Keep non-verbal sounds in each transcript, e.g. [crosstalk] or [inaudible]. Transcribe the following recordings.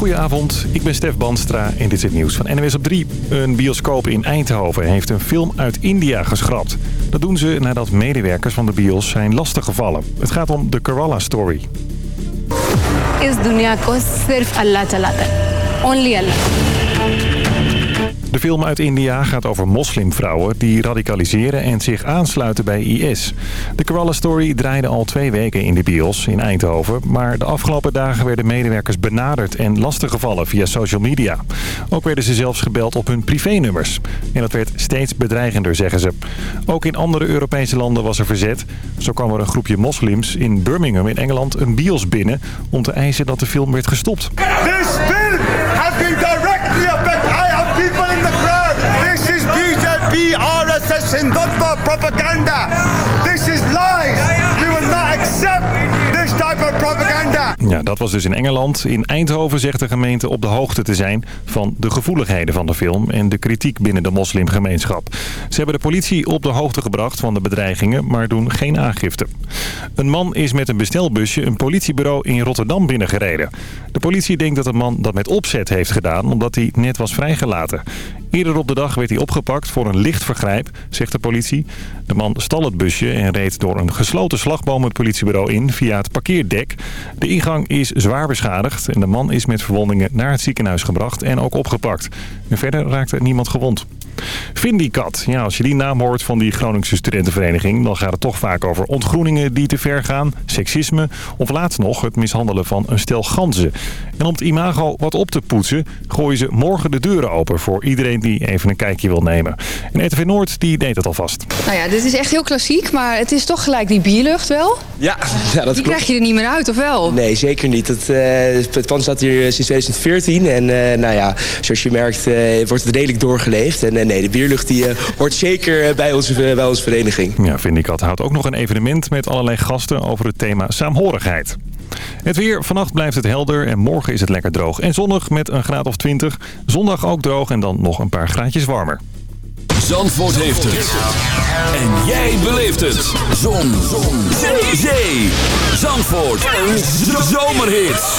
Goedenavond, ik ben Stef Banstra en dit is het nieuws van NWS op 3. Een bioscoop in Eindhoven heeft een film uit India geschrapt. Dat doen ze nadat medewerkers van de bios zijn lastiggevallen. Het gaat om de Kerala Story. Is dunia ko sirf Allah laten? Only Allah. De film uit India gaat over moslimvrouwen die radicaliseren en zich aansluiten bij IS. De Kerala Story draaide al twee weken in de bios in Eindhoven. Maar de afgelopen dagen werden medewerkers benaderd en lastiggevallen via social media. Ook werden ze zelfs gebeld op hun privénummers. En dat werd steeds bedreigender, zeggen ze. Ook in andere Europese landen was er verzet. Zo kwam er een groepje moslims in Birmingham in Engeland een bios binnen... om te eisen dat de film werd gestopt. This film RSS, Hindutva propaganda. This is lies. Ja, dat was dus in Engeland. In Eindhoven zegt de gemeente op de hoogte te zijn van de gevoeligheden van de film en de kritiek binnen de moslimgemeenschap. Ze hebben de politie op de hoogte gebracht van de bedreigingen, maar doen geen aangifte. Een man is met een bestelbusje een politiebureau in Rotterdam binnengereden. De politie denkt dat de man dat met opzet heeft gedaan, omdat hij net was vrijgelaten. Eerder op de dag werd hij opgepakt voor een licht vergrijp, zegt de politie. De man stal het busje en reed door een gesloten slagboom het politiebureau in via het parkeerdek. De ingang is zwaar beschadigd en de man is met verwondingen naar het ziekenhuis gebracht en ook opgepakt. En verder raakte niemand gewond. Vindicat. Ja, als je die naam hoort van die Groningse studentenvereniging... dan gaat het toch vaak over ontgroeningen die te ver gaan, seksisme... of laatst nog het mishandelen van een stel ganzen. En om het imago wat op te poetsen... gooien ze morgen de deuren open voor iedereen die even een kijkje wil nemen. En RTV Noord die deed het alvast. Nou ja, dit is echt heel klassiek, maar het is toch gelijk die bierlucht wel. Ja, [laughs] ja dat Die klopt. krijg je er niet meer uit, of wel? Nee, zeker niet. Het, eh, het pand staat hier sinds 2014 en eh, nou ja, zoals je merkt eh, wordt het redelijk doorgeleefd. En nee, de bierlucht die eh, hoort zeker eh, bij onze, bij onze vereniging. Ja, Vindicat houdt ook nog een evenement met allerlei gasten over het thema saamhorigheid. Het weer. Vannacht blijft het helder en morgen is het lekker droog en zonnig met een graad of 20. Zondag ook droog en dan nog een paar graadjes warmer. Zandvoort heeft het. En jij beleeft het. Zon. Zon. Zee. Zee. Zandvoort. Een zomerhit.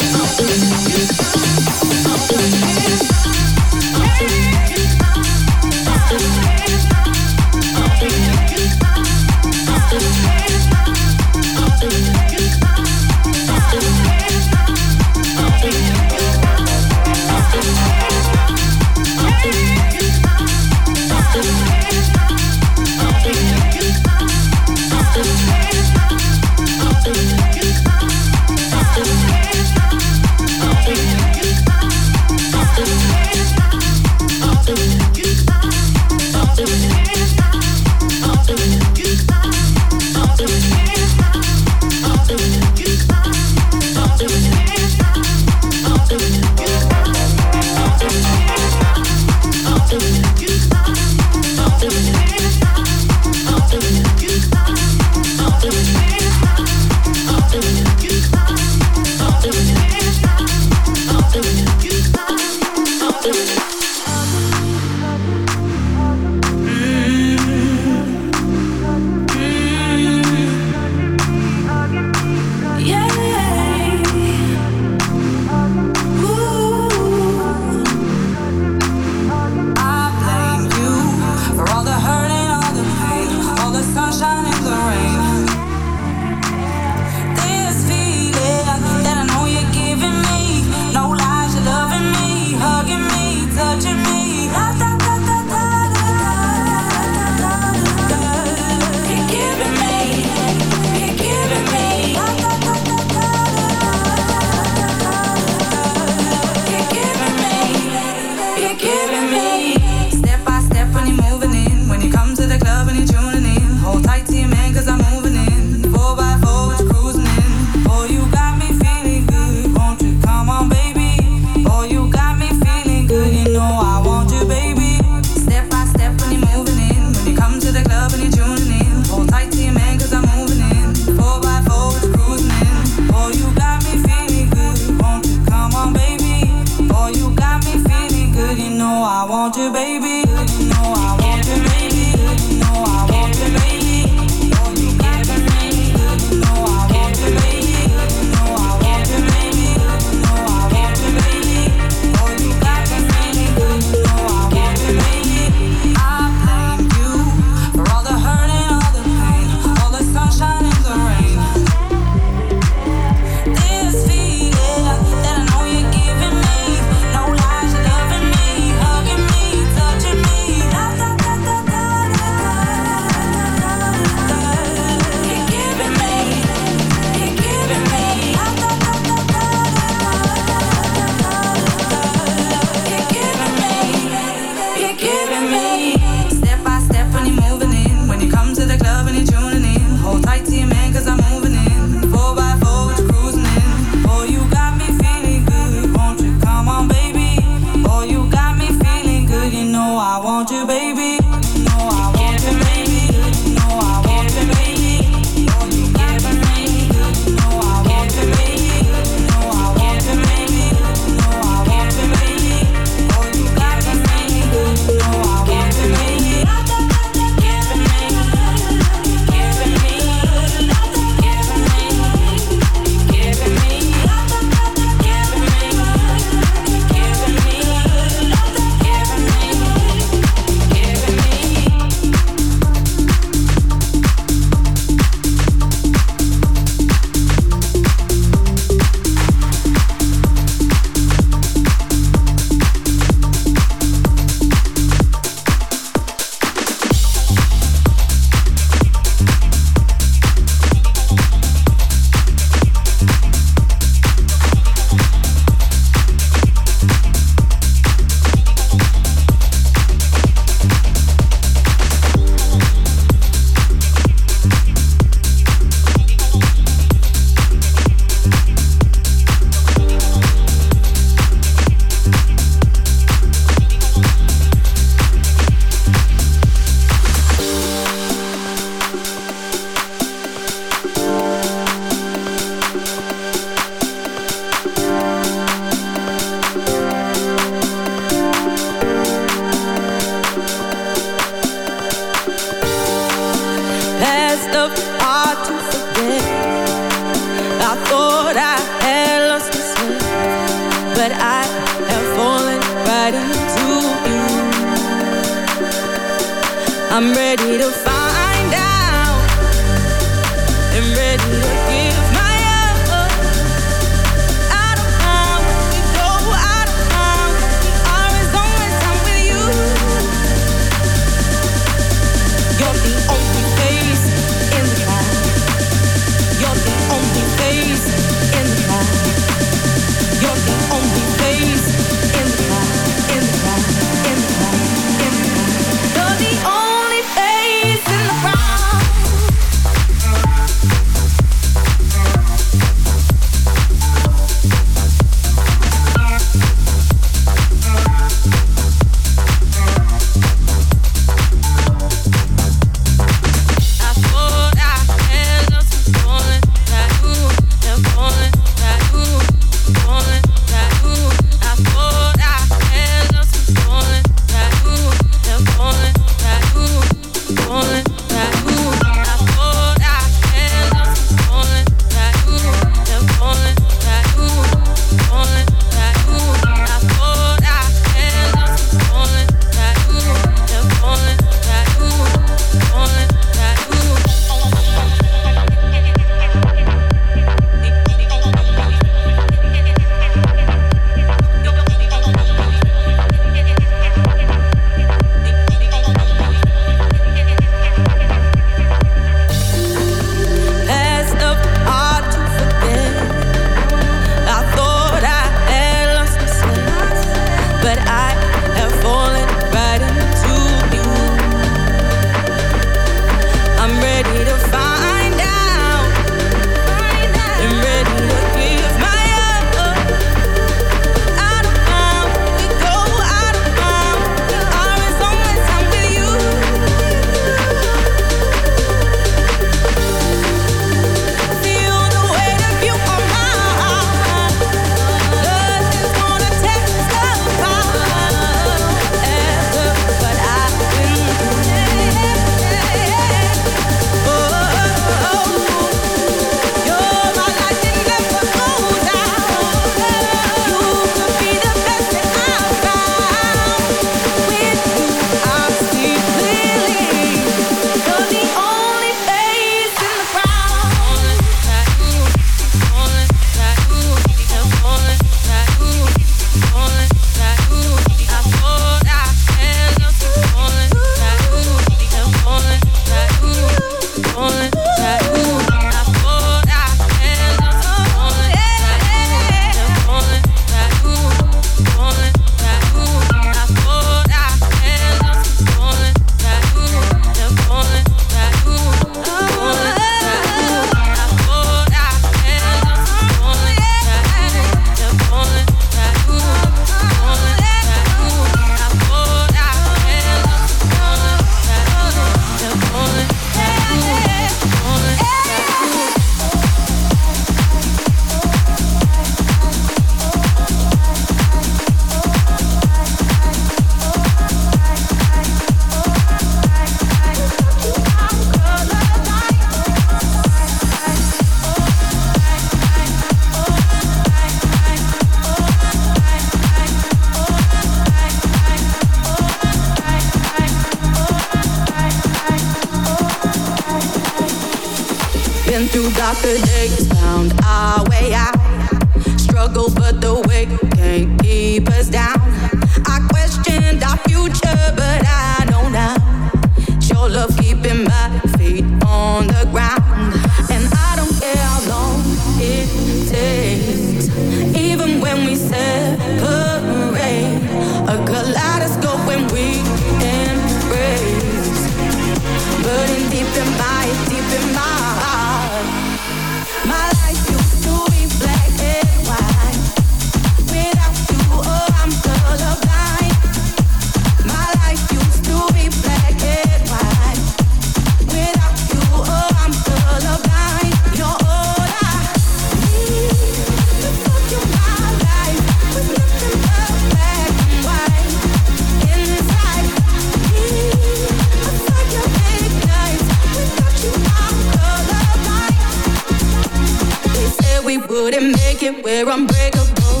We wouldn't make it, we're unbreakable.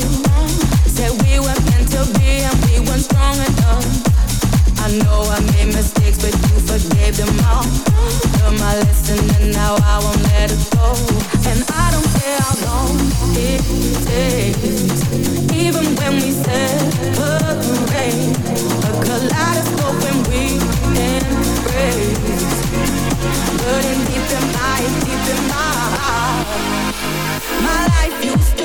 Said we were meant to be and we weren't strong enough. I know I made mistakes, but you forgave them all. Learned my lesson and now I won't let it go. And I don't care how long it takes. Even when we separate, a kaleidoscope when we embrace. Burning deep in my, deep in my heart. My life used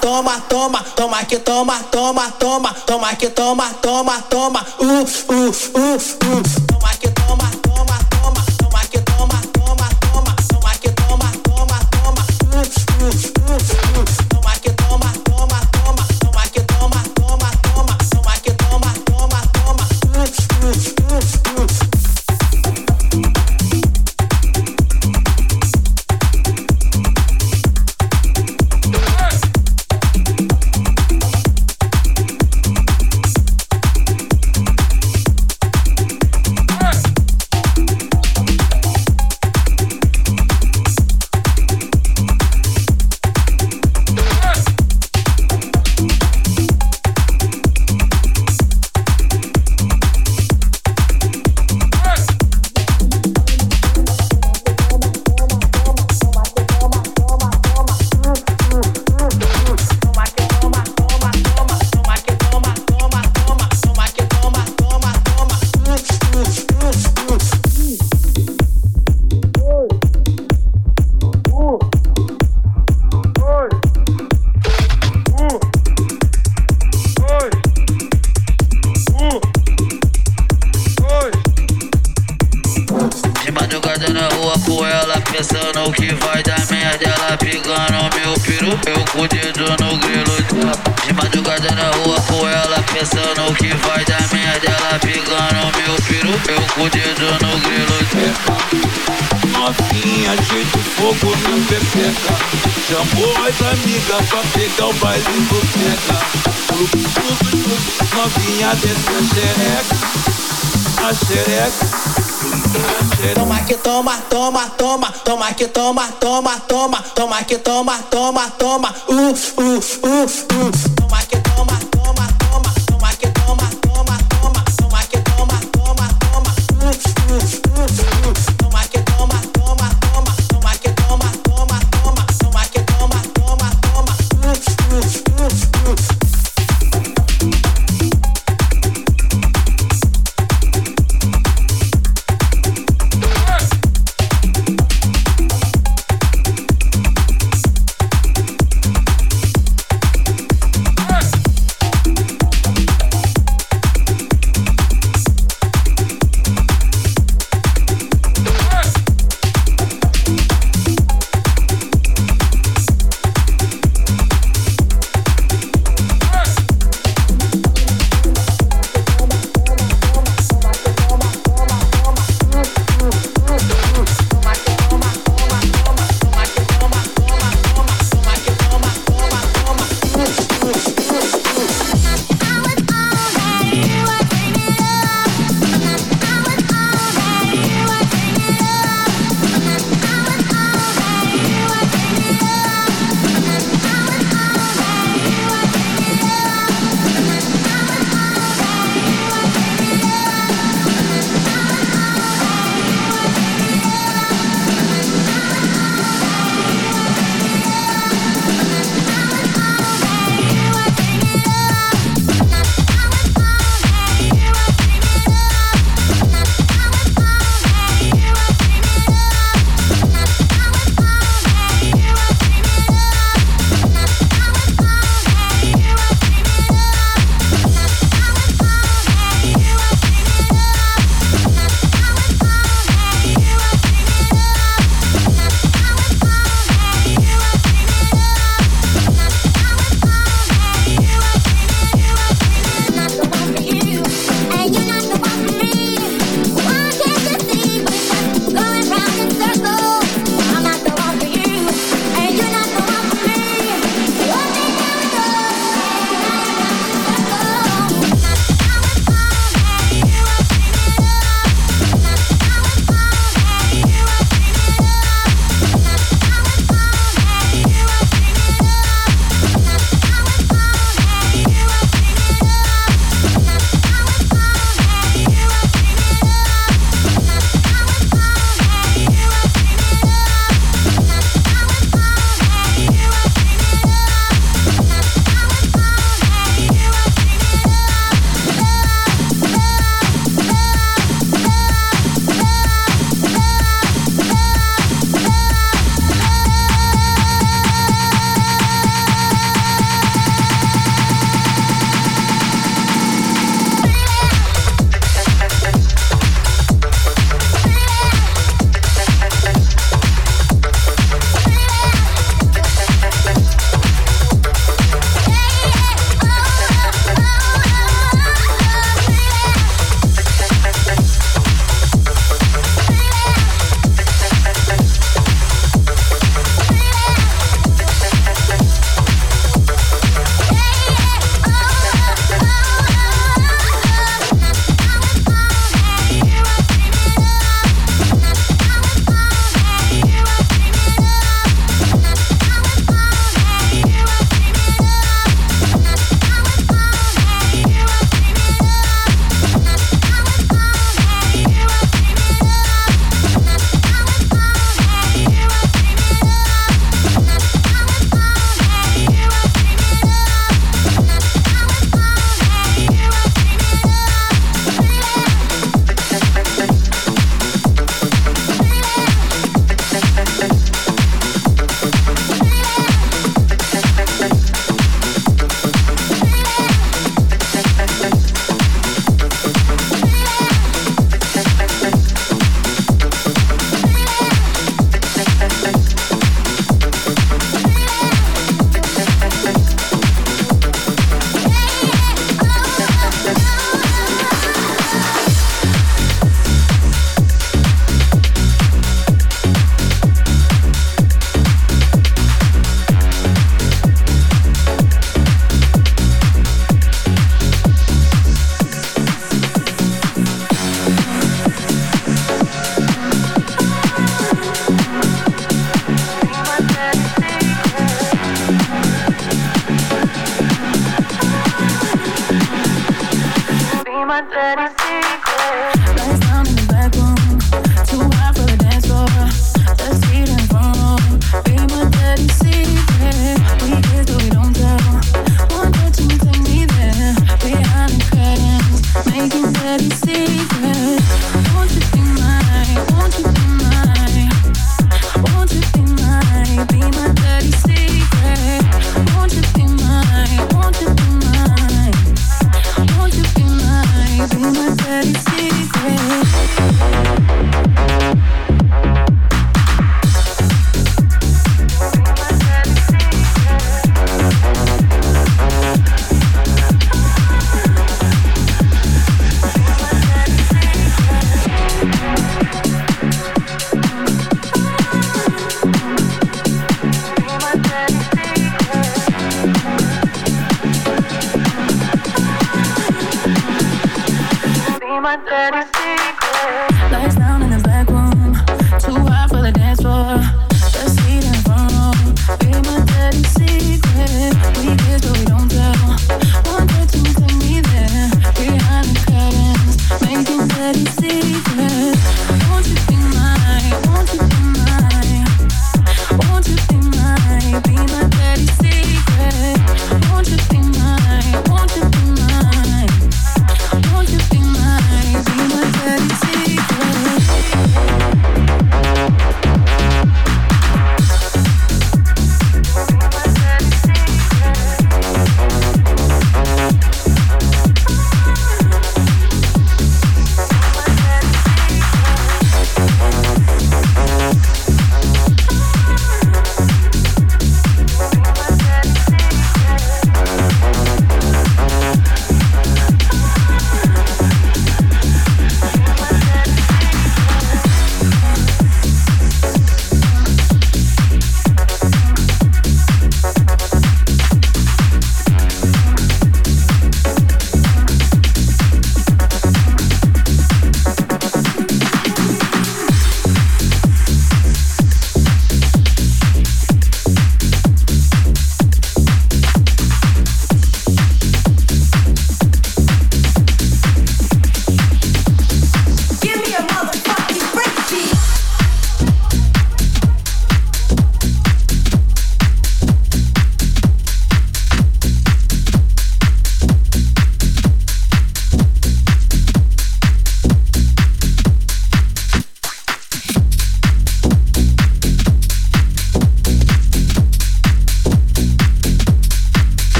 toma, toma, toma que toma, toma, toma, toma que toma, toma, toma toma, toma, toma, que toma,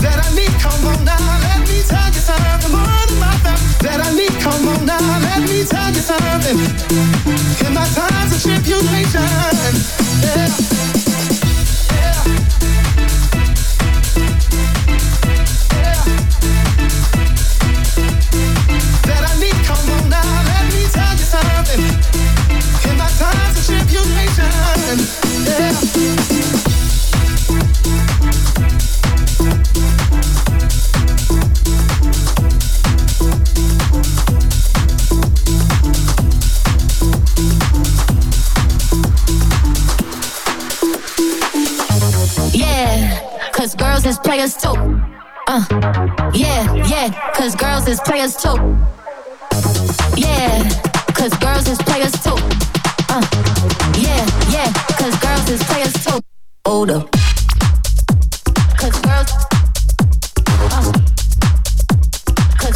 that I need. Come on let me tell you something more than my father that I need. Come on now, let me tell you something. In my times of tribulation, yeah. players too. Uh, yeah, yeah, cause girls is players too. Yeah, cause girls is players too. Uh, yeah, yeah, cause girls is players too. Older. Cause girls. Uh,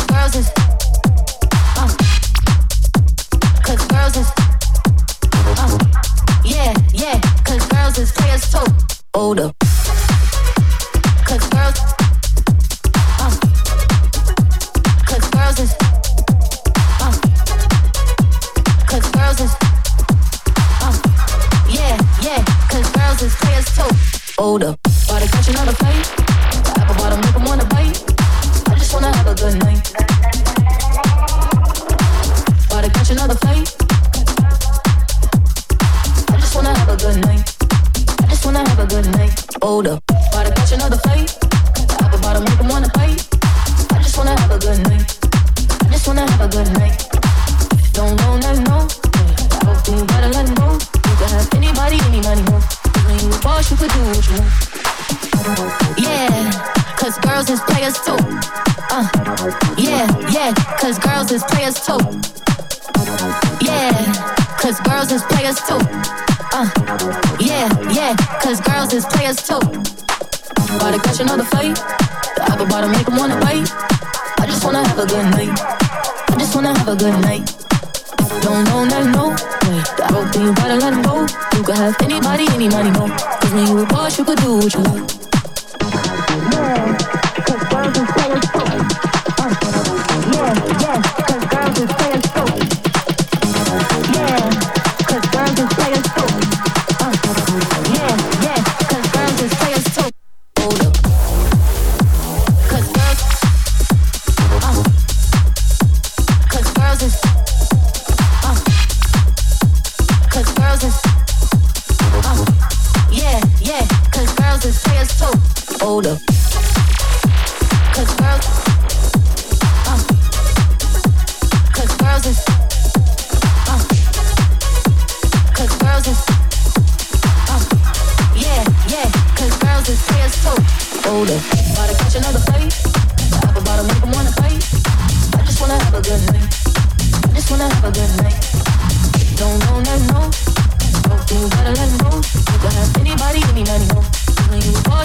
girls is. Uh, cause girls is.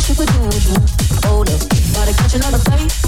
You could do what you another place.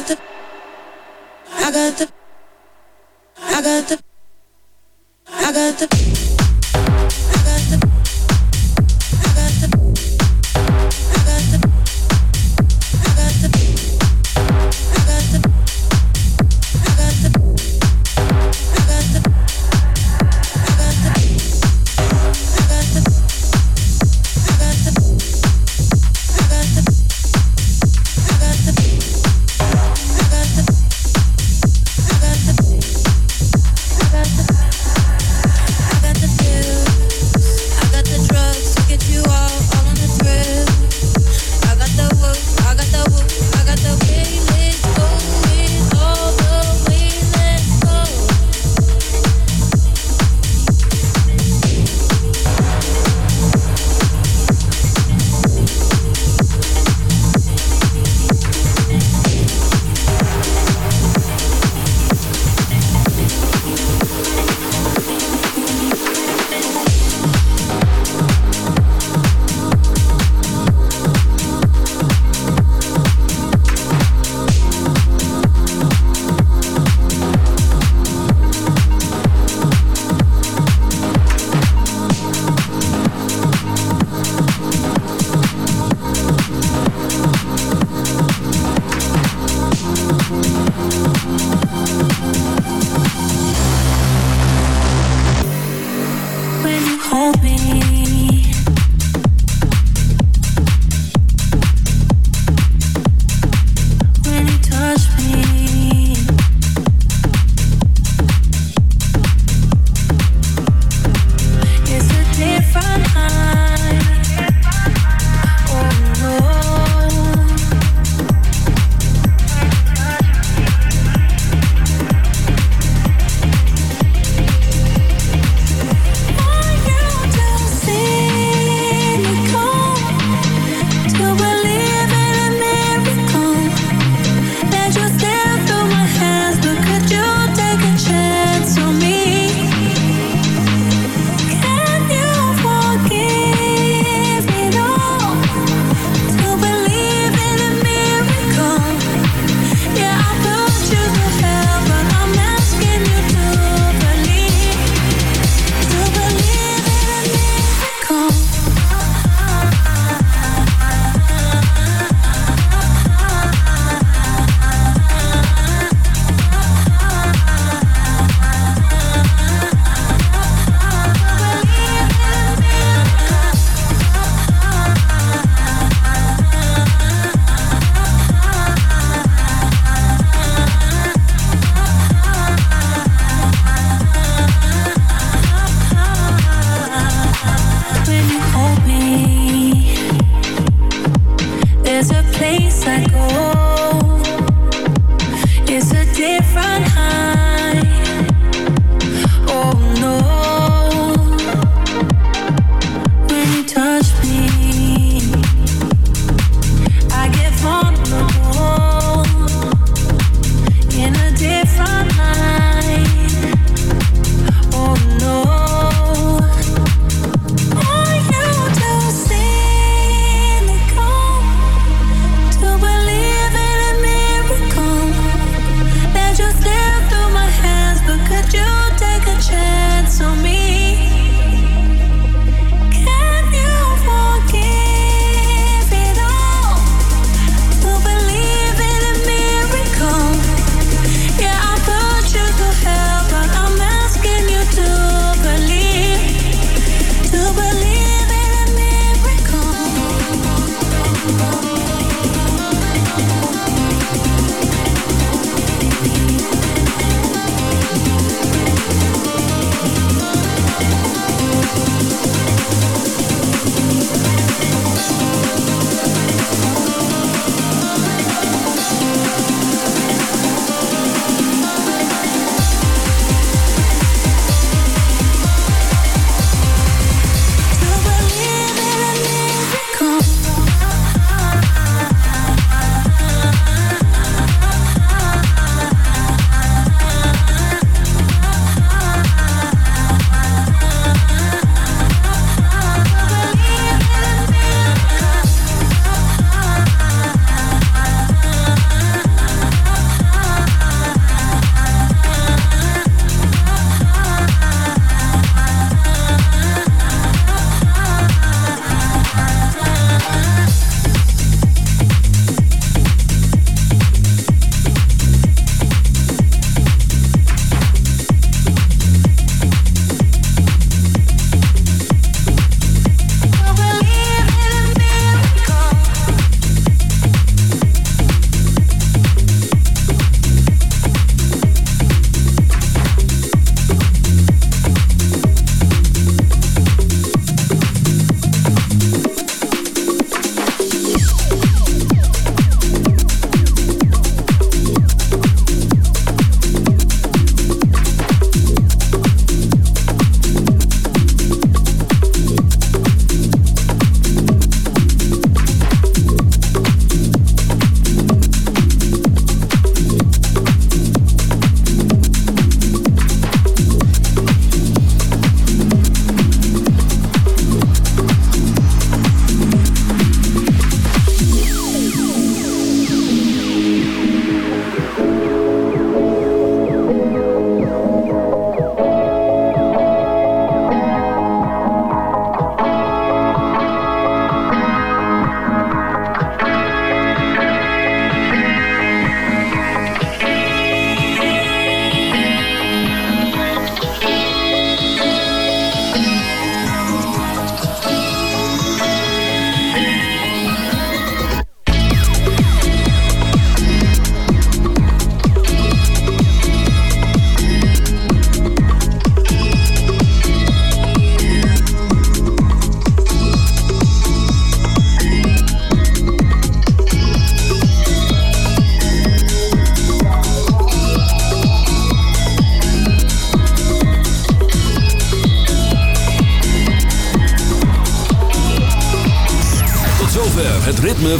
got the, I got the, I got the, I got.